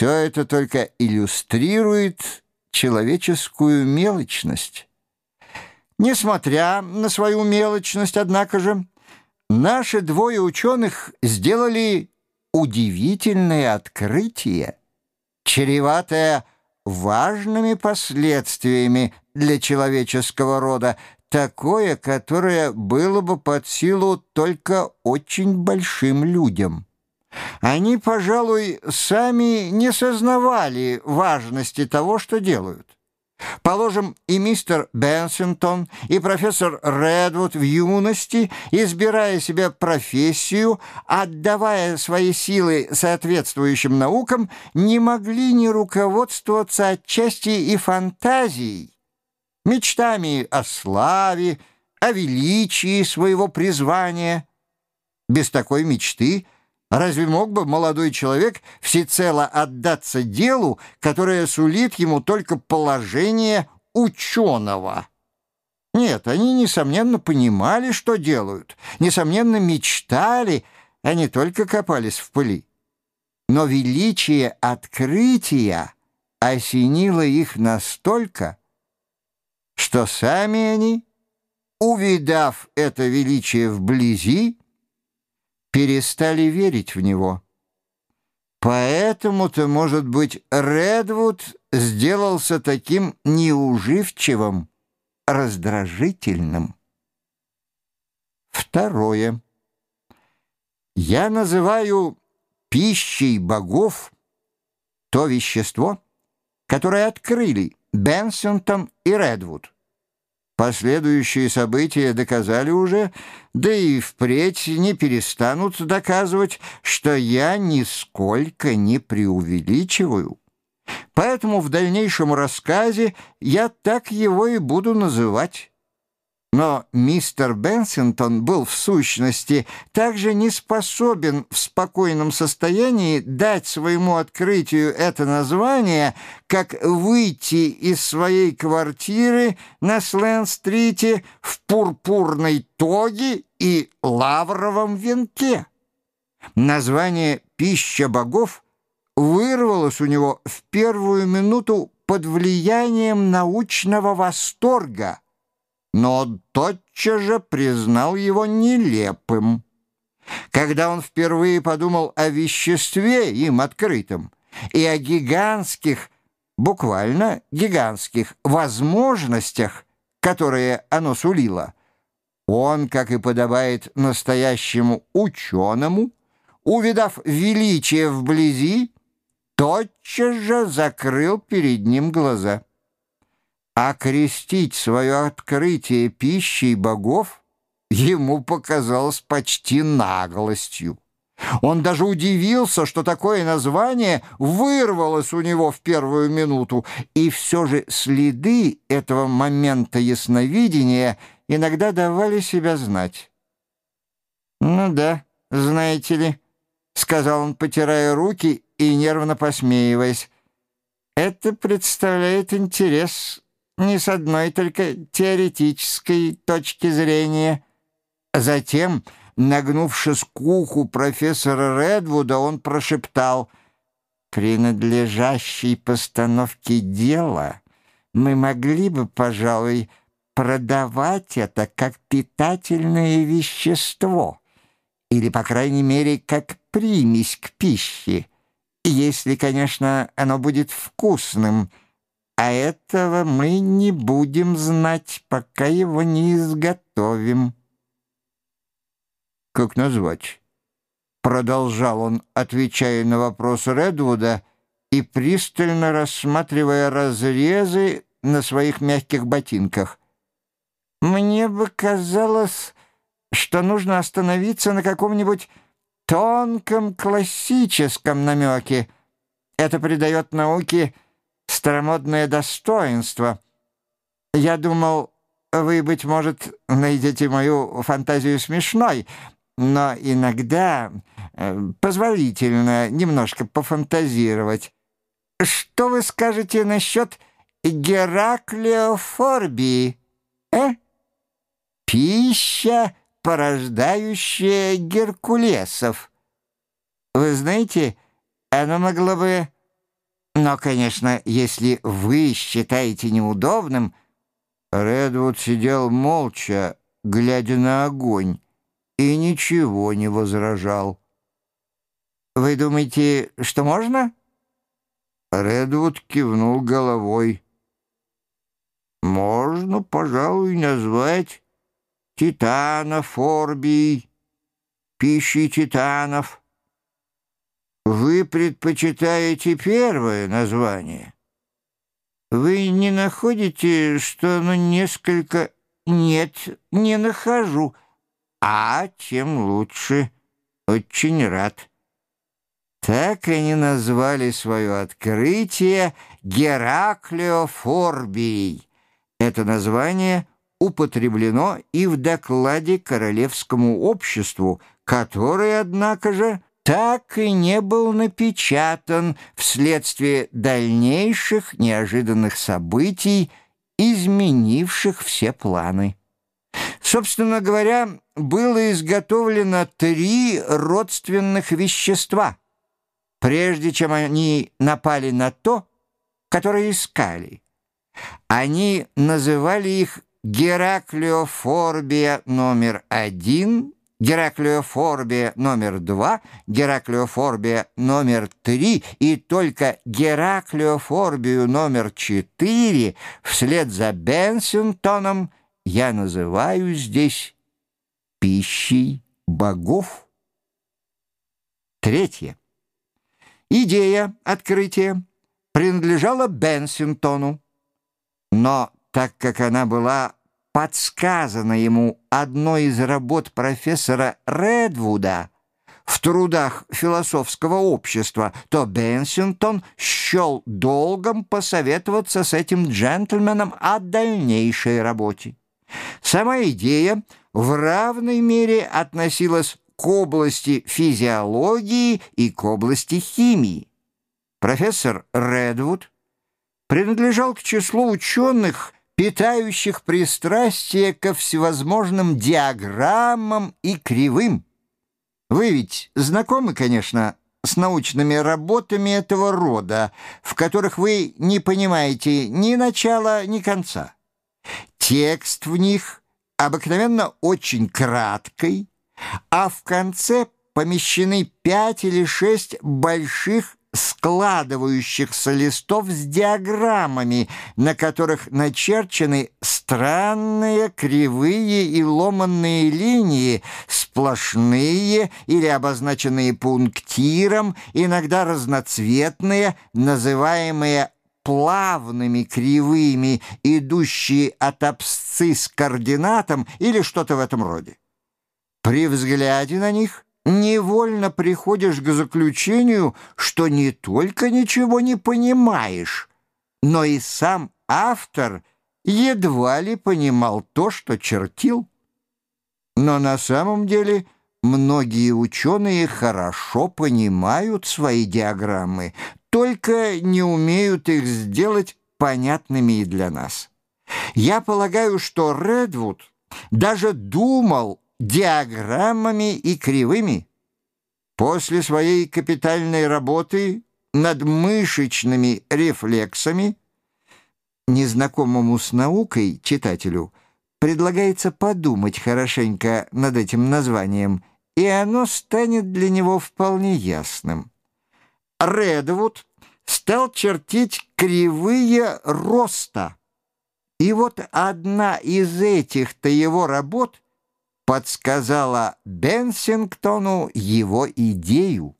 Все это только иллюстрирует человеческую мелочность. Несмотря на свою мелочность, однако же, наши двое ученых сделали удивительное открытие, чреватое важными последствиями для человеческого рода, такое, которое было бы под силу только очень большим людям. Они, пожалуй, сами не сознавали важности того, что делают. Положим, и мистер Бенсингтон, и профессор Редвуд в юности, избирая себе профессию, отдавая свои силы соответствующим наукам, не могли не руководствоваться отчасти и фантазией, мечтами о славе, о величии своего призвания. Без такой мечты – Разве мог бы молодой человек всецело отдаться делу, которое сулит ему только положение ученого? Нет, они, несомненно, понимали, что делают, несомненно, мечтали, а не только копались в пыли. Но величие открытия осенило их настолько, что сами они, увидав это величие вблизи, перестали верить в него. Поэтому-то, может быть, Редвуд сделался таким неуживчивым, раздражительным. Второе. Я называю пищей богов то вещество, которое открыли Бенсентон и Редвуд. Последующие события доказали уже, да и впредь не перестанут доказывать, что я нисколько не преувеличиваю. Поэтому в дальнейшем рассказе я так его и буду называть. Но мистер Бенсингтон был в сущности также не способен в спокойном состоянии дать своему открытию это название, как выйти из своей квартиры на Слен-стрите в пурпурной тоге и лавровом венке. Название «Пища богов» вырвалось у него в первую минуту под влиянием научного восторга – но он тотчас же признал его нелепым. Когда он впервые подумал о веществе им открытом и о гигантских, буквально гигантских возможностях, которые оно сулило, он, как и подобает настоящему ученому, увидав величие вблизи, тотчас же закрыл перед ним глаза окрестить свое открытие пищей богов ему показалось почти наглостью. Он даже удивился, что такое название вырвалось у него в первую минуту, и все же следы этого момента ясновидения иногда давали себя знать. «Ну да, знаете ли», — сказал он, потирая руки и нервно посмеиваясь, «это представляет интерес не с одной только теоретической точки зрения. Затем, нагнувшись к уху профессора Редвуда, он прошептал «При надлежащей постановке дела мы могли бы, пожалуй, продавать это как питательное вещество или, по крайней мере, как примесь к пище, если, конечно, оно будет вкусным» а этого мы не будем знать, пока его не изготовим. Как назвать? Продолжал он, отвечая на вопрос Редвуда и пристально рассматривая разрезы на своих мягких ботинках. Мне бы казалось, что нужно остановиться на каком-нибудь тонком классическом намеке. Это придает науке старомодное достоинство. Я думал, вы, быть может, найдете мою фантазию смешной, но иногда э, позволительно немножко пофантазировать. Что вы скажете насчет Гераклеофорбии, э? Пища, порождающая геркулесов. Вы знаете, она могла бы Но, конечно, если вы считаете неудобным...» Редвуд сидел молча, глядя на огонь, и ничего не возражал. «Вы думаете, что можно?» Редвуд кивнул головой. «Можно, пожалуй, назвать титанов орбий, пищей титанов». Предпочитаете первое название? Вы не находите, что оно несколько... Нет, не нахожу. А тем лучше. Очень рад. Так они назвали свое открытие Гераклеофорбией. Это название употреблено и в докладе Королевскому обществу, которое, однако же, так и не был напечатан вследствие дальнейших неожиданных событий, изменивших все планы. Собственно говоря, было изготовлено три родственных вещества, прежде чем они напали на то, которое искали. Они называли их Гераклеофорбия номер один Гераклеофорбия номер два, Гераклеофорбия номер три и только Гераклеофорбию номер четыре вслед за Бенсингтоном я называю здесь пищей богов. Третье. Идея открытия принадлежала Бенсингтону, но так как она была подсказано ему одной из работ профессора Редвуда в трудах философского общества, то Бенсингтон счел долгом посоветоваться с этим джентльменом о дальнейшей работе. Сама идея в равной мере относилась к области физиологии и к области химии. Профессор Редвуд принадлежал к числу ученых, питающих пристрастие ко всевозможным диаграммам и кривым. Вы ведь знакомы, конечно, с научными работами этого рода, в которых вы не понимаете ни начала, ни конца. Текст в них обыкновенно очень краткий, а в конце помещены пять или шесть больших складывающихся листов с диаграммами, на которых начерчены странные кривые и ломанные линии, сплошные или обозначенные пунктиром, иногда разноцветные, называемые плавными кривыми, идущие от абсцисс к координатам или что-то в этом роде. При взгляде на них – невольно приходишь к заключению, что не только ничего не понимаешь, но и сам автор едва ли понимал то, что чертил. Но на самом деле многие ученые хорошо понимают свои диаграммы, только не умеют их сделать понятными и для нас. Я полагаю, что Редвуд даже думал диаграммами и кривыми. После своей капитальной работы над мышечными рефлексами незнакомому с наукой читателю предлагается подумать хорошенько над этим названием, и оно станет для него вполне ясным. Редвуд стал чертить кривые роста. И вот одна из этих-то его работ — подсказала Бенсингтону его идею.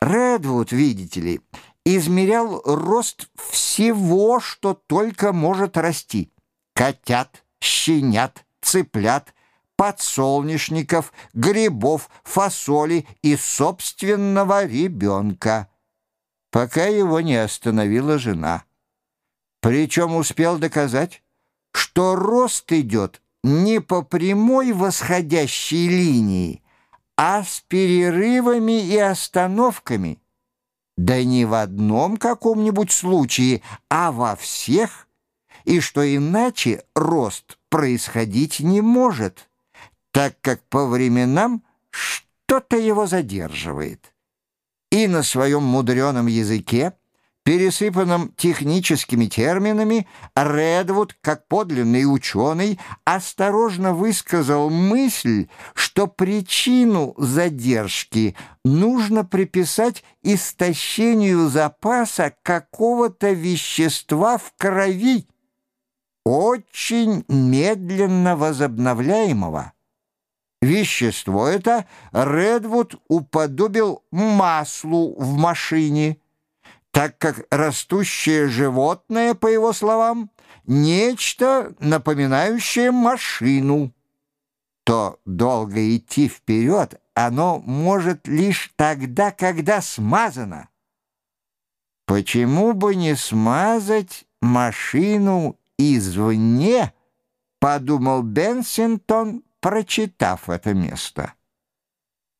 Редвуд, видите ли, измерял рост всего, что только может расти. Котят, щенят, цыплят, подсолнечников, грибов, фасоли и собственного ребенка, пока его не остановила жена. Причем успел доказать, что рост идет не по прямой восходящей линии, а с перерывами и остановками. Да не в одном каком-нибудь случае, а во всех, и что иначе рост происходить не может, так как по временам что-то его задерживает. И на своем мудреном языке пересыпанном техническими терминами, Редвуд, как подлинный ученый, осторожно высказал мысль, что причину задержки нужно приписать истощению запаса какого-то вещества в крови, очень медленно возобновляемого. Вещество это Редвуд уподобил маслу в машине – так как растущее животное, по его словам, нечто, напоминающее машину, то долго идти вперед оно может лишь тогда, когда смазано. Почему бы не смазать машину извне, подумал Бенсингтон, прочитав это место.